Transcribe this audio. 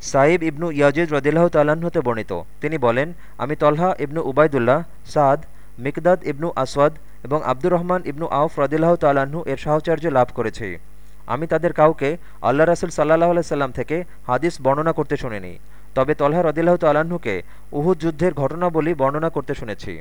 সাইব ইবনু Yazid রদিল্লাহ তাল্লাহ্ন হতে বর্ণিত। তিনি বলেন, আমি তল্হা ইবনু উবায়দুল্লাহ, সাদ, মিকদাদ ইবনু আসওয়াদ এবং আব্দুর রহমান ইবনু আউফ রদিল্লাহ তাল্লাহ্ন এর সাহচর্য লাভ করেছি। আমি তাদের কাউকে আল্লাহ রাসুল সাল্লাহ সাল্লাম থেকে হাদিস বর্ণনা করতে শুনিনি। তবে তল্হা রদিল্লাহ তাল্লাহ্নকে উহুদ যুদ্ধের ঘটনাবলী বর্ণনা করতে শুনেছি।